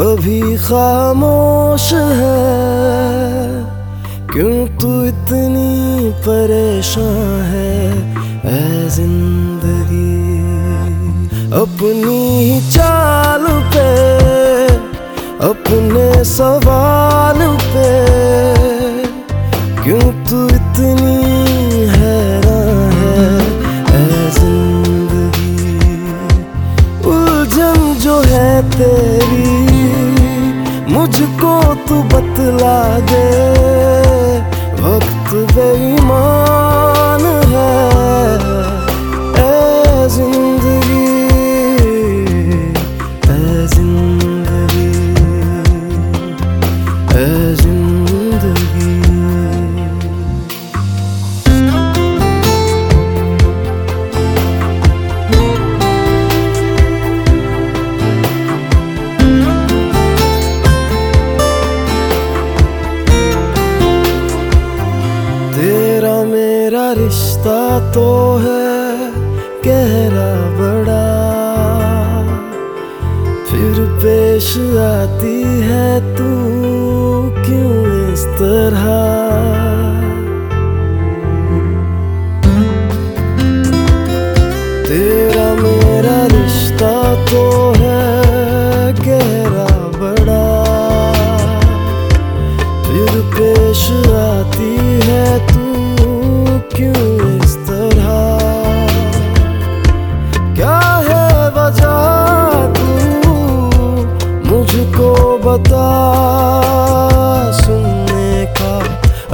कभी खामोश है, क्यों तू इतनी परेशान है? ऐ ज़िंदगी अपनी चाल पे, अपने सवाल पे, क्यों तू इतनी हैरान है? ऐ ज़िंदगी उलझन जो है तेरी मुझको तू बतला दे वक्त बेईमान। रिश्ता तो है गहरा बड़ा। फिर पेश आती है तू क्यों इस तरह? बता सुनने का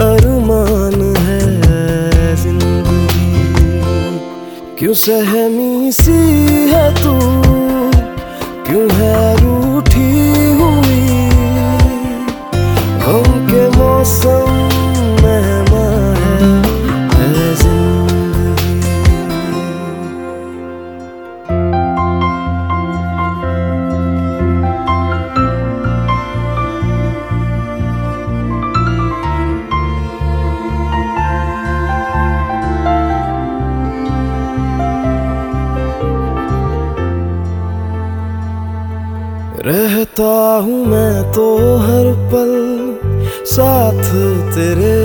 अरमान है ज़िंदगी। क्यों सहमी सी है तू? क्यों है रूठी हुई? हम के मौसम रहता हूँ मैं तो हर पल साथ तेरे।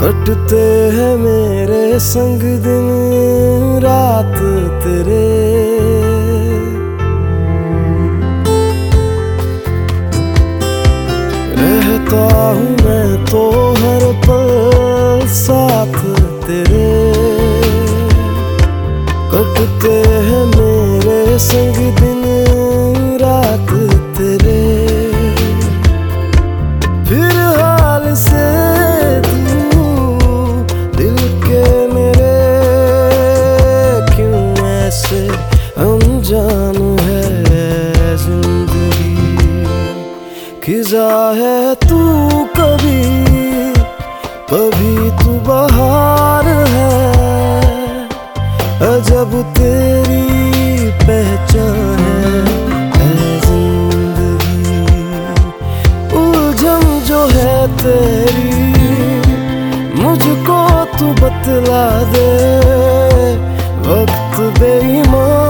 कटते हैं मेरे संग दिन, रात तेरे। खिजा है तू कभी कभी तू बाहर है। अजब तेरी पहचान है जो है तेरी, मुझको तू बतला दे। वक्त बेईमान